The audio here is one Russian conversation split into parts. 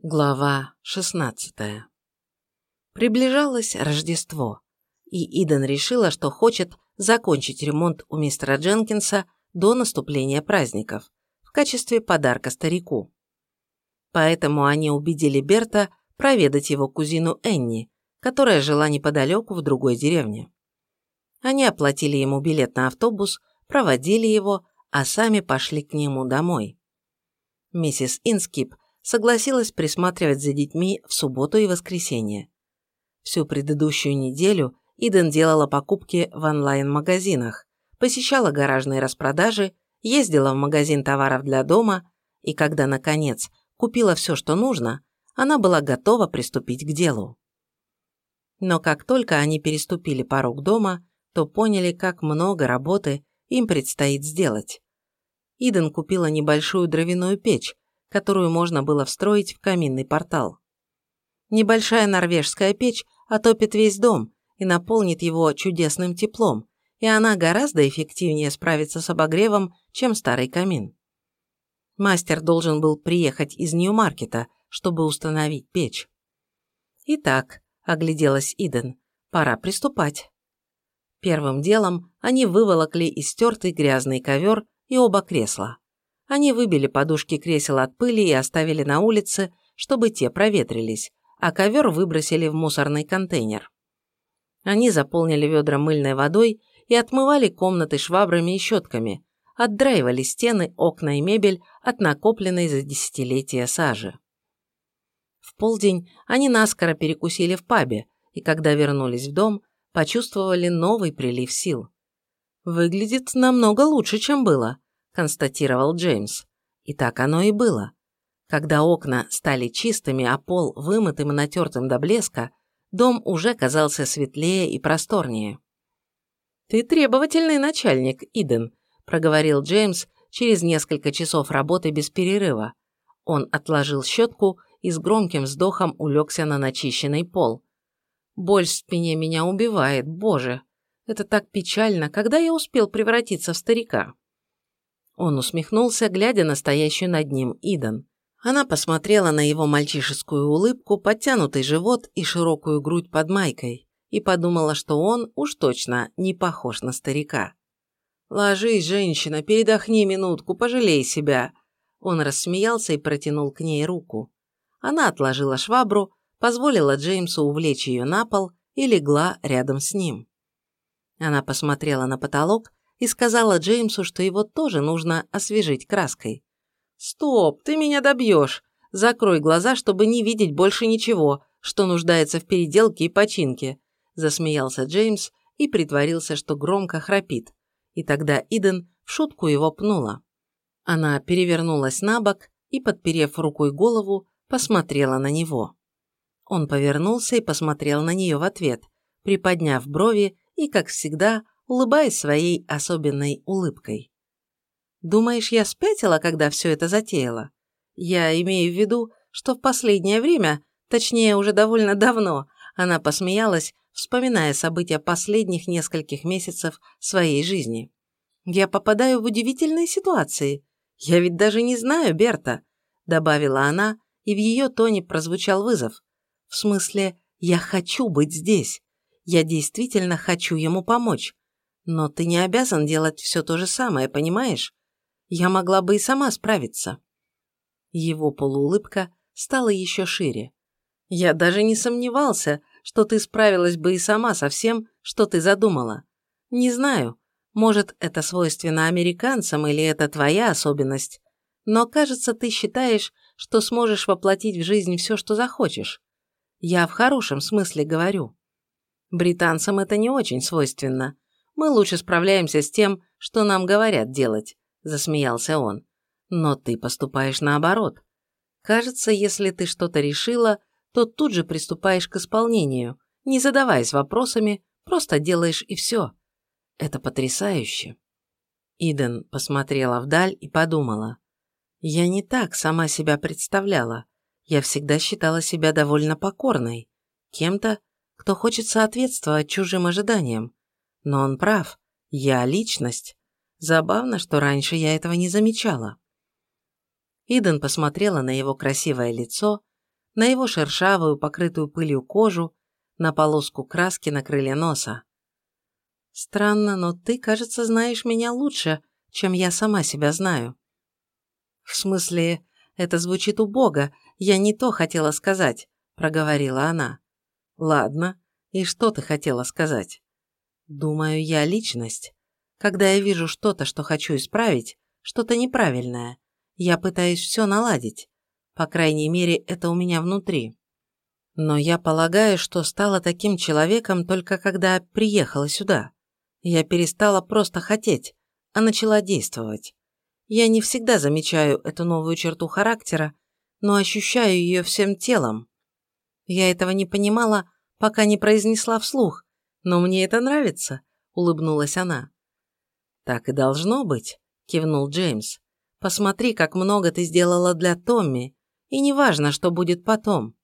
Глава 16 Приближалось Рождество, и Иден решила, что хочет закончить ремонт у мистера Дженкинса до наступления праздников в качестве подарка старику. Поэтому они убедили Берта проведать его кузину Энни, которая жила неподалеку в другой деревне. Они оплатили ему билет на автобус, проводили его, а сами пошли к нему домой. Миссис Инскип согласилась присматривать за детьми в субботу и воскресенье. Всю предыдущую неделю Иден делала покупки в онлайн-магазинах, посещала гаражные распродажи, ездила в магазин товаров для дома, и когда, наконец, купила все, что нужно, она была готова приступить к делу. Но как только они переступили порог дома, то поняли, как много работы им предстоит сделать. Иден купила небольшую дровяную печь, которую можно было встроить в каминный портал. Небольшая норвежская печь отопит весь дом и наполнит его чудесным теплом, и она гораздо эффективнее справится с обогревом, чем старый камин. Мастер должен был приехать из Нью-Маркета, чтобы установить печь. Итак, огляделась Иден, пора приступать. Первым делом они выволокли истертый грязный ковер и оба кресла. Они выбили подушки кресел от пыли и оставили на улице, чтобы те проветрились, а ковер выбросили в мусорный контейнер. Они заполнили ведра мыльной водой и отмывали комнаты швабрами и щетками, отдраивали стены, окна и мебель от накопленной за десятилетия сажи. В полдень они наскоро перекусили в пабе, и когда вернулись в дом, почувствовали новый прилив сил. «Выглядит намного лучше, чем было», – констатировал Джеймс. И так оно и было. Когда окна стали чистыми, а пол вымытым и натертым до блеска, дом уже казался светлее и просторнее. «Ты требовательный начальник, Иден», – проговорил Джеймс через несколько часов работы без перерыва. Он отложил щетку и с громким вздохом улегся на начищенный пол. Боль в спине меня убивает, боже. Это так печально, когда я успел превратиться в старика. Он усмехнулся, глядя на стоящую над ним Идан. Она посмотрела на его мальчишескую улыбку, подтянутый живот и широкую грудь под майкой, и подумала, что он уж точно не похож на старика. «Ложись, женщина, передохни минутку, пожалей себя!» Он рассмеялся и протянул к ней руку. Она отложила швабру, позволила Джеймсу увлечь ее на пол и легла рядом с ним. Она посмотрела на потолок и сказала Джеймсу, что его тоже нужно освежить краской. «Стоп, ты меня добьешь! Закрой глаза, чтобы не видеть больше ничего, что нуждается в переделке и починке», засмеялся Джеймс и притворился, что громко храпит. И тогда Иден в шутку его пнула. Она перевернулась на бок и, подперев рукой голову, посмотрела на него. Он повернулся и посмотрел на нее в ответ, приподняв брови и, как всегда, улыбаясь своей особенной улыбкой. «Думаешь, я спятила, когда все это затеяла? Я имею в виду, что в последнее время, точнее, уже довольно давно, она посмеялась, вспоминая события последних нескольких месяцев своей жизни. Я попадаю в удивительные ситуации. Я ведь даже не знаю Берта», — добавила она, и в ее тоне прозвучал вызов. В смысле, я хочу быть здесь. Я действительно хочу ему помочь. Но ты не обязан делать все то же самое, понимаешь? Я могла бы и сама справиться. Его полуулыбка стала еще шире. Я даже не сомневался, что ты справилась бы и сама со всем, что ты задумала. Не знаю, может, это свойственно американцам или это твоя особенность, но, кажется, ты считаешь, что сможешь воплотить в жизнь все, что захочешь. Я в хорошем смысле говорю. Британцам это не очень свойственно. Мы лучше справляемся с тем, что нам говорят делать, засмеялся он. Но ты поступаешь наоборот. Кажется, если ты что-то решила, то тут же приступаешь к исполнению, не задаваясь вопросами, просто делаешь и все. Это потрясающе. Иден посмотрела вдаль и подумала. Я не так сама себя представляла. Я всегда считала себя довольно покорной, кем-то, кто хочет соответствовать чужим ожиданиям. Но он прав, я личность. Забавно, что раньше я этого не замечала. Иден посмотрела на его красивое лицо, на его шершавую, покрытую пылью кожу, на полоску краски на крыле носа. «Странно, но ты, кажется, знаешь меня лучше, чем я сама себя знаю». «В смысле, это звучит убого, я не то хотела сказать», – проговорила она. «Ладно, и что ты хотела сказать?» «Думаю, я личность. Когда я вижу что-то, что хочу исправить, что-то неправильное, я пытаюсь все наладить. По крайней мере, это у меня внутри. Но я полагаю, что стала таким человеком только когда приехала сюда. Я перестала просто хотеть, а начала действовать. Я не всегда замечаю эту новую черту характера, но ощущаю ее всем телом. Я этого не понимала, пока не произнесла вслух, но мне это нравится, улыбнулась она. Так и должно быть, кивнул Джеймс. Посмотри, как много ты сделала для Томми, и неважно, что будет потом.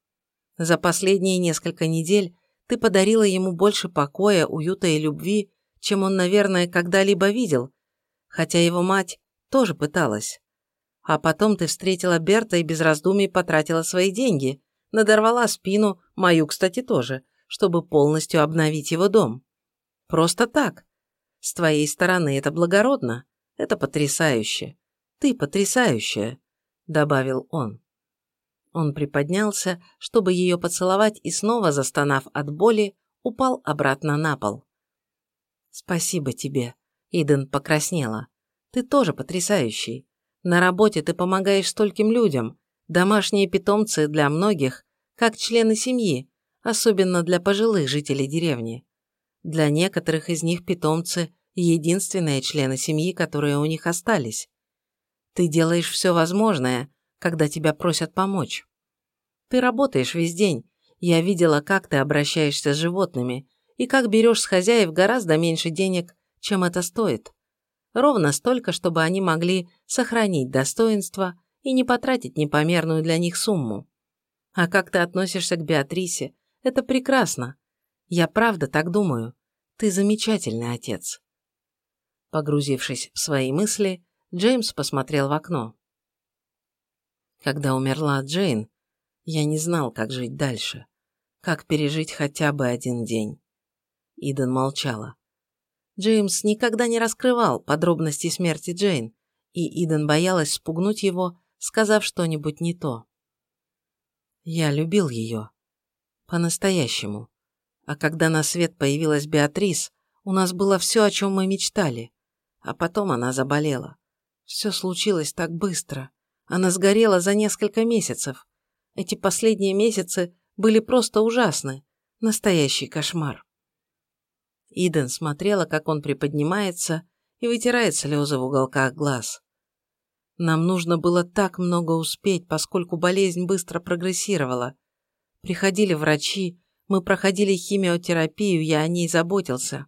За последние несколько недель ты подарила ему больше покоя, уюта и любви, чем он, наверное, когда-либо видел, хотя его мать тоже пыталась. А потом ты встретила Берта и без раздумий потратила свои деньги, надорвала спину, мою, кстати, тоже, чтобы полностью обновить его дом. Просто так. С твоей стороны это благородно, это потрясающе. Ты потрясающая, добавил он. Он приподнялся, чтобы ее поцеловать, и снова, застонав от боли, упал обратно на пол. «Спасибо тебе», — Иден покраснела. «Ты тоже потрясающий. На работе ты помогаешь стольким людям. Домашние питомцы для многих, как члены семьи, особенно для пожилых жителей деревни. Для некоторых из них питомцы – единственные члены семьи, которые у них остались. Ты делаешь все возможное, когда тебя просят помочь. Ты работаешь весь день. Я видела, как ты обращаешься с животными и как берешь с хозяев гораздо меньше денег, чем это стоит. Ровно столько, чтобы они могли сохранить достоинство и не потратить непомерную для них сумму. А как ты относишься к Беатрисе, это прекрасно. Я правда так думаю. Ты замечательный отец. Погрузившись в свои мысли, Джеймс посмотрел в окно. Когда умерла Джейн, я не знал, как жить дальше, как пережить хотя бы один день. Иден молчала. Джеймс никогда не раскрывал подробности смерти Джейн, и Иден боялась спугнуть его, сказав что-нибудь не то. Я любил ее. По-настоящему. А когда на свет появилась Беатрис, у нас было все, о чем мы мечтали. А потом она заболела. Все случилось так быстро. Она сгорела за несколько месяцев. Эти последние месяцы были просто ужасны. Настоящий кошмар. Иден смотрела, как он приподнимается и вытирает слезы в уголках глаз. Нам нужно было так много успеть, поскольку болезнь быстро прогрессировала. Приходили врачи, мы проходили химиотерапию, я о ней заботился.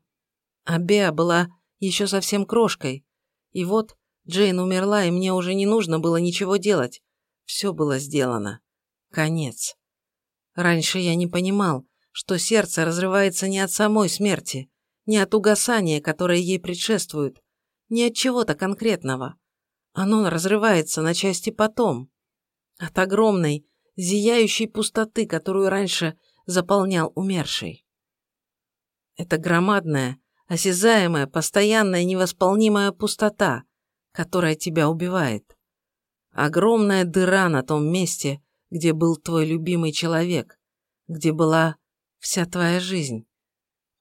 А Беа была еще совсем крошкой. И вот Джейн умерла, и мне уже не нужно было ничего делать. Все было сделано. Конец. Раньше я не понимал, что сердце разрывается не от самой смерти, не от угасания, которое ей предшествует, не от чего-то конкретного. Оно разрывается на части потом. От огромной, зияющей пустоты, которую раньше заполнял умерший. Это громадная, осязаемая, постоянная, невосполнимая пустота, которая тебя убивает. Огромная дыра на том месте, где был твой любимый человек, где была вся твоя жизнь.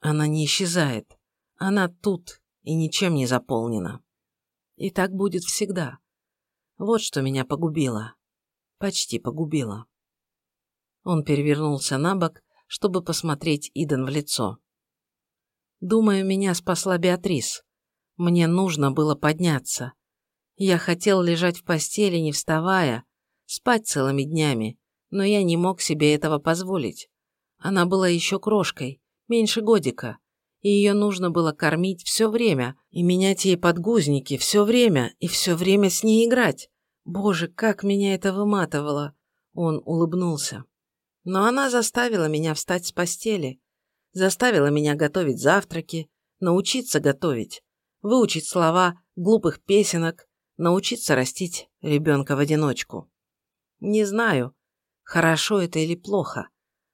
Она не исчезает. Она тут и ничем не заполнена. И так будет всегда. Вот что меня погубило. Почти погубило. Он перевернулся на бок, чтобы посмотреть Иден в лицо. Думаю, меня спасла Беатрис. Мне нужно было подняться. Я хотел лежать в постели, не вставая, спать целыми днями, но я не мог себе этого позволить. Она была еще крошкой, меньше годика, и ее нужно было кормить все время и менять ей подгузники все время и все время с ней играть. Боже, как меня это выматывало! Он улыбнулся. Но она заставила меня встать с постели, заставила меня готовить завтраки, научиться готовить, выучить слова глупых песенок, научиться растить ребенка в одиночку. Не знаю, хорошо это или плохо.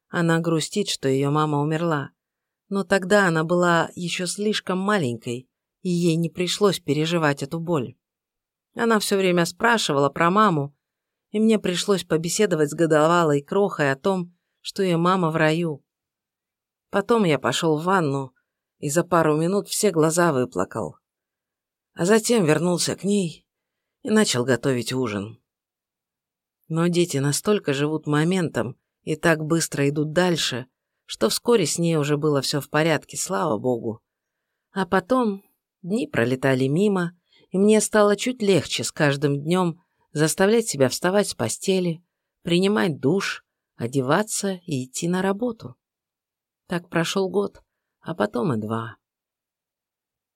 Она грустит, что ее мама умерла. Но тогда она была еще слишком маленькой, и ей не пришлось переживать эту боль. Она все время спрашивала про маму, и мне пришлось побеседовать с годовалой крохой о том, что ее мама в раю. Потом я пошел в ванну и за пару минут все глаза выплакал. А затем вернулся к ней и начал готовить ужин. Но дети настолько живут моментом и так быстро идут дальше, что вскоре с ней уже было все в порядке, слава богу. А потом дни пролетали мимо, и мне стало чуть легче с каждым днем заставлять себя вставать с постели, принимать душ, одеваться и идти на работу. Так прошел год, а потом и два.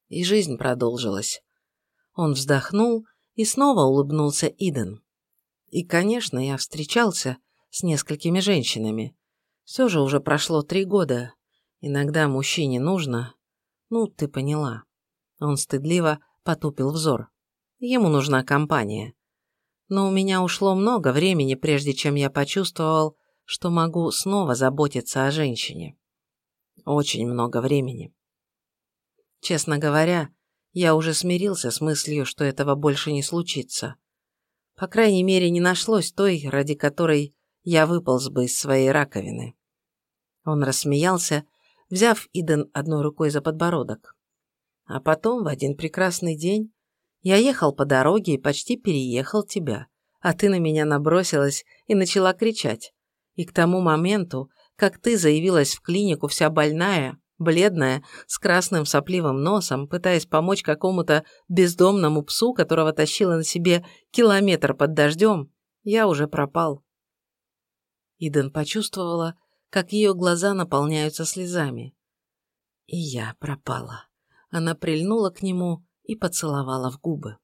И жизнь продолжилась. Он вздохнул и снова улыбнулся Иден. И, конечно, я встречался с несколькими женщинами. Все же уже прошло три года. Иногда мужчине нужно... Ну, ты поняла. Он стыдливо потупил взор. Ему нужна компания. Но у меня ушло много времени, прежде чем я почувствовал, что могу снова заботиться о женщине. Очень много времени. Честно говоря, я уже смирился с мыслью, что этого больше не случится. По крайней мере, не нашлось той, ради которой я выполз бы из своей раковины. Он рассмеялся, взяв Иден одной рукой за подбородок. А потом, в один прекрасный день, я ехал по дороге и почти переехал тебя, а ты на меня набросилась и начала кричать. И к тому моменту, как ты заявилась в клинику вся больная, бледная, с красным сопливым носом, пытаясь помочь какому-то бездомному псу, которого тащила на себе километр под дождем, я уже пропал. Иден почувствовала, как ее глаза наполняются слезами. И я пропала. Она прильнула к нему и поцеловала в губы.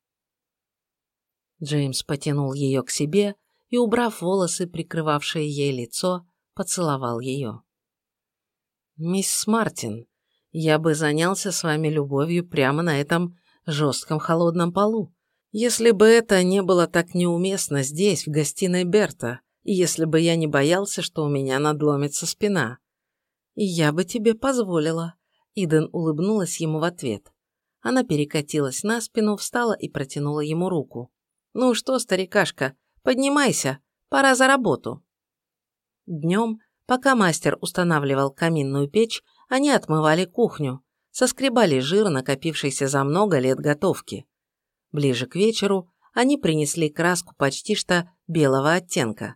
Джеймс потянул ее к себе и, убрав волосы, прикрывавшие ей лицо, поцеловал ее. «Мисс Мартин, я бы занялся с вами любовью прямо на этом жестком холодном полу, если бы это не было так неуместно здесь, в гостиной Берта, и если бы я не боялся, что у меня надломится спина. И я бы тебе позволила». Иден улыбнулась ему в ответ. Она перекатилась на спину, встала и протянула ему руку. «Ну что, старикашка, поднимайся, пора за работу». Днем, пока мастер устанавливал каминную печь, они отмывали кухню, соскребали жир, накопившийся за много лет готовки. Ближе к вечеру они принесли краску почти что белого оттенка.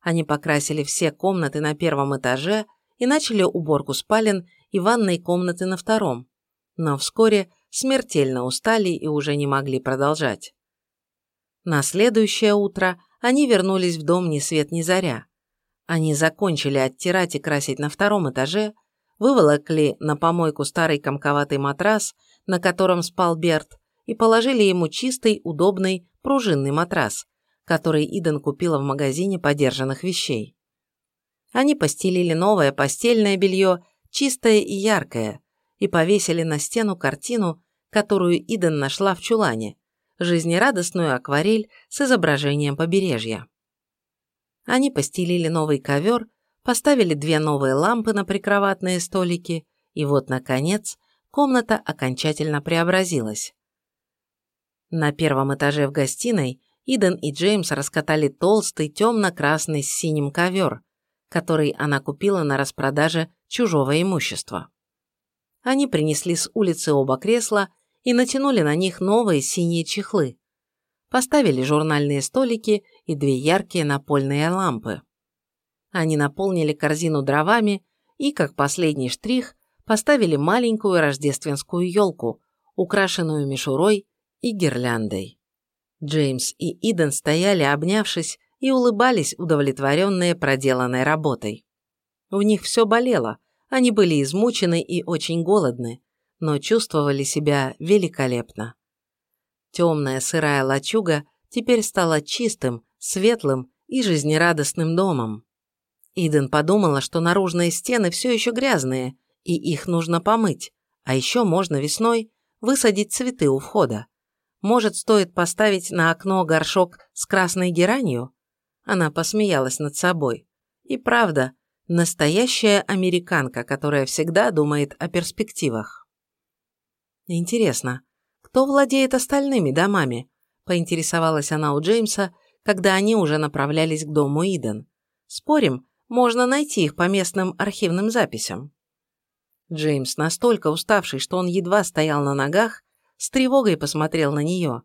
Они покрасили все комнаты на первом этаже и начали уборку спален и ванной комнаты на втором. Но вскоре смертельно устали и уже не могли продолжать. На следующее утро они вернулись в дом ни свет ни заря. Они закончили оттирать и красить на втором этаже, выволокли на помойку старый комковатый матрас, на котором спал Берт, и положили ему чистый, удобный, пружинный матрас, который Иден купила в магазине подержанных вещей. Они постелили новое постельное белье, чистое и яркое, и повесили на стену картину, которую Иден нашла в чулане, жизнерадостную акварель с изображением побережья. Они постелили новый ковер, поставили две новые лампы на прикроватные столики, и вот, наконец, комната окончательно преобразилась. На первом этаже в гостиной Иден и Джеймс раскатали толстый темно-красный с синим ковер, который она купила на распродаже чужого имущества. Они принесли с улицы оба кресла и натянули на них новые синие чехлы. Поставили журнальные столики и две яркие напольные лампы. Они наполнили корзину дровами и, как последний штрих, поставили маленькую рождественскую елку, украшенную мишурой и гирляндой. Джеймс и Иден стояли, обнявшись, и улыбались, удовлетворенные проделанной работой. У них все болело, они были измучены и очень голодны, но чувствовали себя великолепно. Темная сырая лачуга теперь стала чистым, светлым и жизнерадостным домом. Иден подумала, что наружные стены все еще грязные, и их нужно помыть, а еще можно весной высадить цветы у входа. Может, стоит поставить на окно горшок с красной геранью? Она посмеялась над собой. И правда, настоящая американка, которая всегда думает о перспективах. Интересно, кто владеет остальными домами? Поинтересовалась она у Джеймса, когда они уже направлялись к дому Иден. Спорим, можно найти их по местным архивным записям. Джеймс, настолько уставший, что он едва стоял на ногах, с тревогой посмотрел на нее.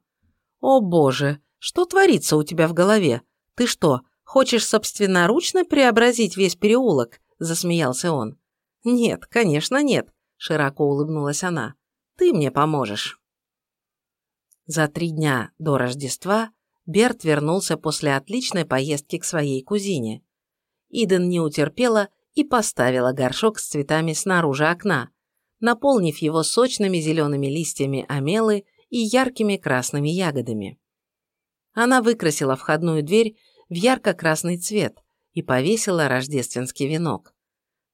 «О боже, что творится у тебя в голове? Ты что, хочешь собственноручно преобразить весь переулок?» – засмеялся он. «Нет, конечно нет», – широко улыбнулась она. «Ты мне поможешь». За три дня до Рождества Берт вернулся после отличной поездки к своей кузине. Иден не утерпела и поставила горшок с цветами снаружи окна, наполнив его сочными зелеными листьями амелы и яркими красными ягодами. Она выкрасила входную дверь в ярко-красный цвет и повесила рождественский венок.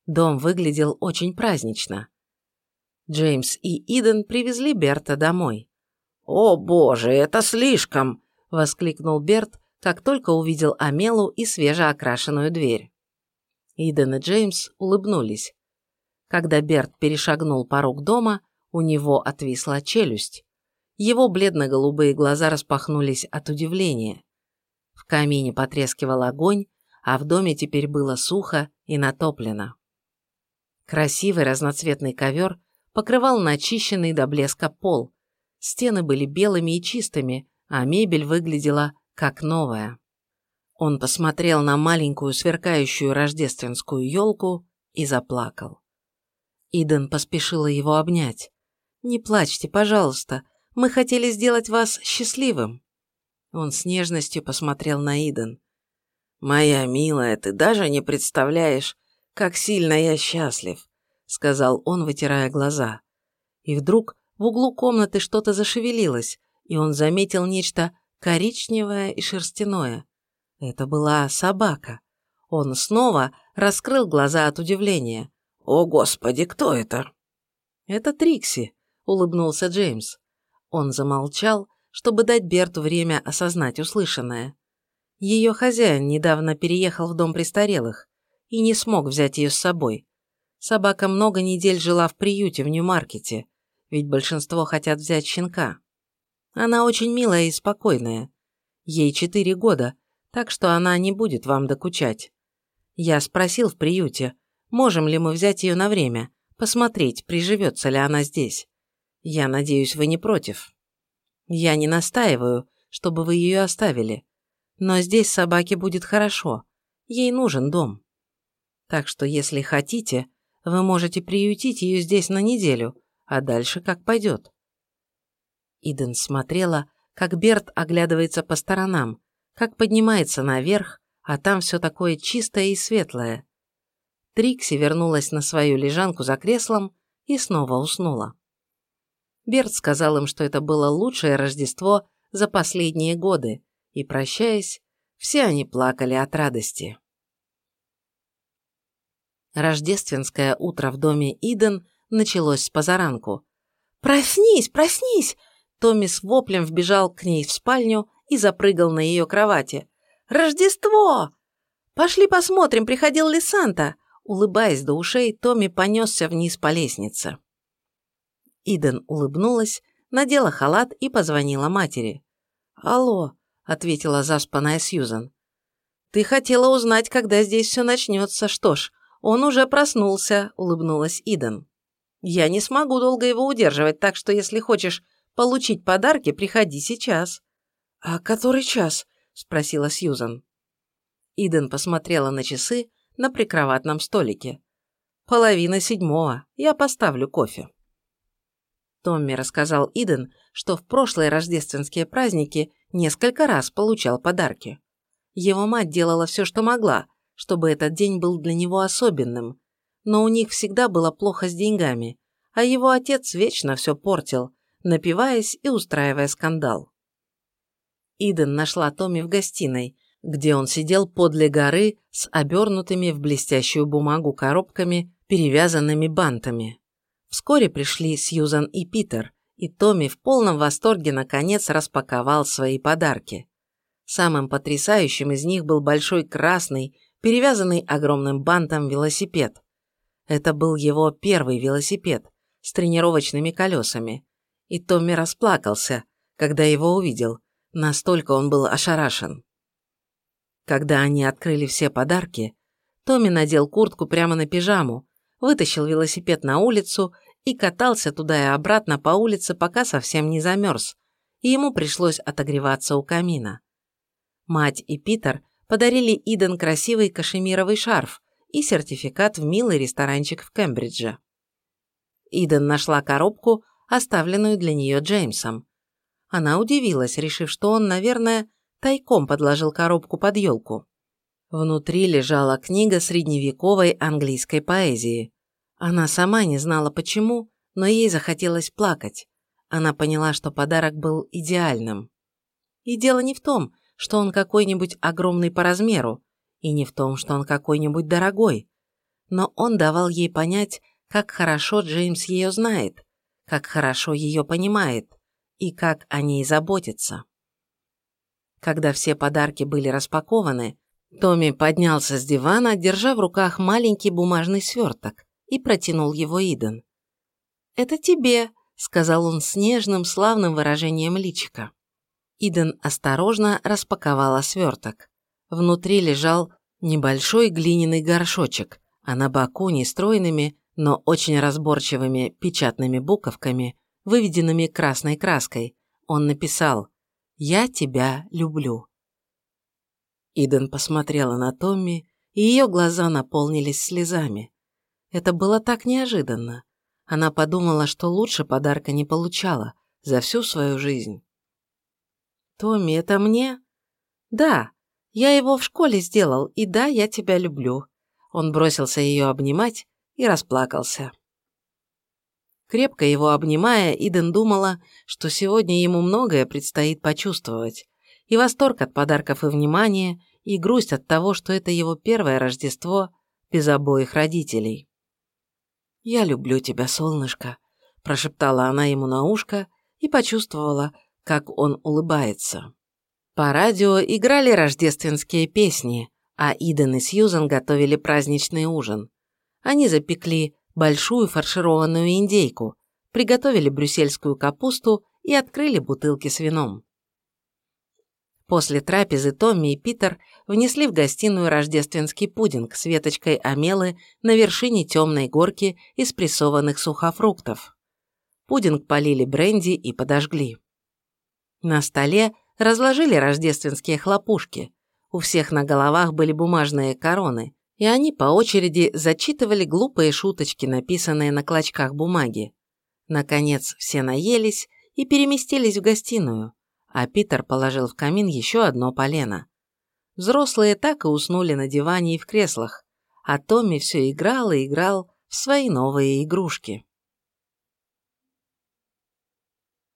Дом выглядел очень празднично. Джеймс и Иден привезли Берта домой. «О боже, это слишком!» – воскликнул Берт, как только увидел Амелу и свежеокрашенную дверь. Иден и Джеймс улыбнулись. Когда Берт перешагнул порог дома, у него отвисла челюсть. Его бледно-голубые глаза распахнулись от удивления. В камине потрескивал огонь, а в доме теперь было сухо и натоплено. Красивый разноцветный ковер покрывал начищенный до блеска пол. Стены были белыми и чистыми, а мебель выглядела как новая. Он посмотрел на маленькую сверкающую рождественскую елку и заплакал. Иден поспешила его обнять. «Не плачьте, пожалуйста, мы хотели сделать вас счастливым». Он с нежностью посмотрел на Иден. «Моя милая, ты даже не представляешь, как сильно я счастлив», сказал он, вытирая глаза. И вдруг в углу комнаты что-то зашевелилось, и он заметил нечто коричневое и шерстяное. Это была собака. Он снова раскрыл глаза от удивления. «О, Господи, кто это?» «Это Трикси», — улыбнулся Джеймс. Он замолчал, чтобы дать Берту время осознать услышанное. Ее хозяин недавно переехал в дом престарелых и не смог взять ее с собой. Собака много недель жила в приюте в Нью-Маркете, ведь большинство хотят взять щенка. Она очень милая и спокойная. Ей четыре года, так что она не будет вам докучать. Я спросил в приюте, можем ли мы взять ее на время, посмотреть, приживется ли она здесь. Я надеюсь, вы не против. Я не настаиваю, чтобы вы ее оставили. Но здесь собаке будет хорошо. Ей нужен дом. Так что, если хотите, вы можете приютить ее здесь на неделю, а дальше как пойдет. Иден смотрела, как Берт оглядывается по сторонам, как поднимается наверх, а там все такое чистое и светлое. Трикси вернулась на свою лежанку за креслом и снова уснула. Берт сказал им, что это было лучшее Рождество за последние годы, и, прощаясь, все они плакали от радости. Рождественское утро в доме Иден началось с позаранку. «Проснись, проснись!» Томми с воплем вбежал к ней в спальню и запрыгал на ее кровати. «Рождество! Пошли посмотрим, приходил ли Санта!» Улыбаясь до ушей, Томми понесся вниз по лестнице. Иден улыбнулась, надела халат и позвонила матери. «Алло», — ответила заспанная Сьюзан. «Ты хотела узнать, когда здесь все начнется. Что ж, он уже проснулся», — улыбнулась Иден. «Я не смогу долго его удерживать, так что если хочешь получить подарки, приходи сейчас». «А который час?» – спросила Сьюзан. Иден посмотрела на часы на прикроватном столике. «Половина седьмого. Я поставлю кофе». Томми рассказал Иден, что в прошлые рождественские праздники несколько раз получал подарки. Его мать делала все, что могла, чтобы этот день был для него особенным, но у них всегда было плохо с деньгами, а его отец вечно все портил, напиваясь и устраивая скандал. Иден нашла Томми в гостиной, где он сидел подле горы с обернутыми в блестящую бумагу коробками, перевязанными бантами. Вскоре пришли Сьюзан и Питер, и Томми в полном восторге наконец распаковал свои подарки. Самым потрясающим из них был большой красный, перевязанный огромным бантом велосипед. Это был его первый велосипед с тренировочными колесами, и Томми расплакался, когда его увидел, настолько он был ошарашен. Когда они открыли все подарки, Томми надел куртку прямо на пижаму, вытащил велосипед на улицу и катался туда и обратно по улице, пока совсем не замерз, и ему пришлось отогреваться у камина. Мать и Питер подарили Иден красивый кашемировый шарф и сертификат в милый ресторанчик в Кембридже. Иден нашла коробку, оставленную для нее Джеймсом. Она удивилась, решив, что он, наверное, тайком подложил коробку под елку. Внутри лежала книга средневековой английской поэзии. Она сама не знала почему, но ей захотелось плакать. Она поняла, что подарок был идеальным. И дело не в том, что он какой-нибудь огромный по размеру, и не в том, что он какой-нибудь дорогой. Но он давал ей понять, как хорошо Джеймс ее знает, как хорошо ее понимает и как о ней заботится. Когда все подарки были распакованы, Томми поднялся с дивана, держа в руках маленький бумажный сверток, и протянул его Иден. «Это тебе», — сказал он с нежным, славным выражением личика. Иден осторожно распаковала сверток. Внутри лежал небольшой глиняный горшочек, а на боку нестройными, но очень разборчивыми печатными буковками, выведенными красной краской, он написал «Я тебя люблю». Иден посмотрела на Томми, и ее глаза наполнились слезами. Это было так неожиданно. Она подумала, что лучше подарка не получала за всю свою жизнь. «Томми, это мне?» «Да, я его в школе сделал, и да, я тебя люблю». Он бросился ее обнимать и расплакался. Крепко его обнимая, Иден думала, что сегодня ему многое предстоит почувствовать. И восторг от подарков и внимания, и грусть от того, что это его первое Рождество без обоих родителей. «Я люблю тебя, солнышко», – прошептала она ему на ушко и почувствовала, как он улыбается. По радио играли рождественские песни, а Иден и Сьюзан готовили праздничный ужин. Они запекли большую фаршированную индейку, приготовили брюссельскую капусту и открыли бутылки с вином. После трапезы Томми и Питер внесли в гостиную рождественский пудинг с веточкой амелы на вершине темной горки из прессованных сухофруктов. Пудинг полили бренди и подожгли. На столе разложили рождественские хлопушки. У всех на головах были бумажные короны, и они по очереди зачитывали глупые шуточки, написанные на клочках бумаги. Наконец все наелись и переместились в гостиную, а Питер положил в камин еще одно полено. Взрослые так и уснули на диване и в креслах, а Томми все играл и играл в свои новые игрушки.